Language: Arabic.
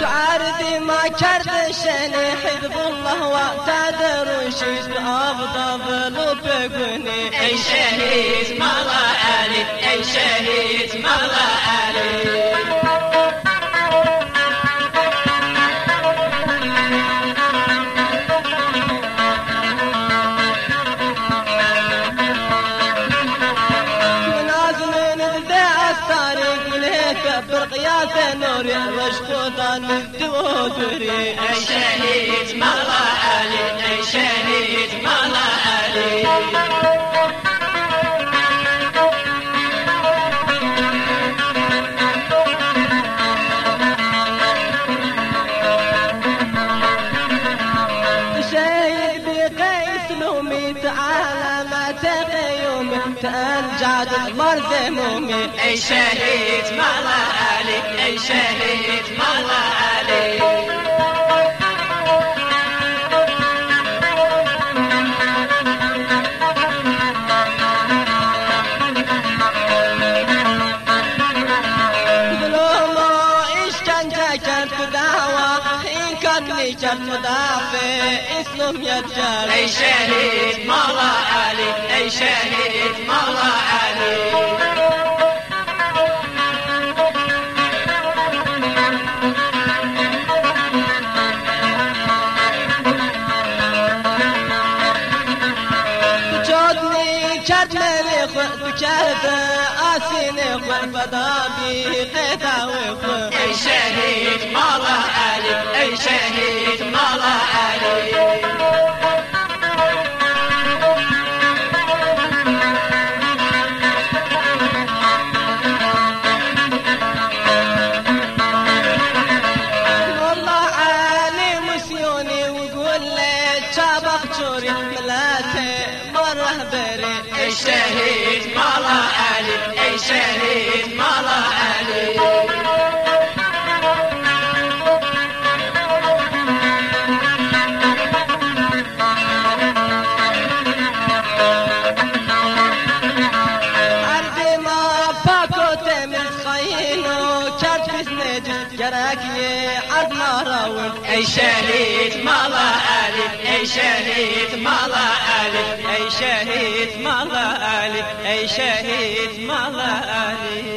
تعرضي ما كردشني حزب الله وتدر شيش أفضل بقني أي شهيد مالا علي أي شهيد مالا الطريق ليك برقياس نور وشفوطان الدودري أي شهيد مالا علي أي علي. تقيوم تنجاد مرزمومي أي شهيد مالا علي أي شهيد مالا علي. كان مدافع اسلم يتجاري أي شهيد مالا كرد مني خود كرد آسيني خود فدابي قيدا وخود أي شهيد مالا علي أي شهيد مالا علي والله عالي مسيوني وقول لي شابك شوري مرة بري أي شهيد. مالا علي أي عرض ما راون أي شهيد مالا علي أي شهيد مالا علي أي شهيد مالا علي أي شهيد مالا علي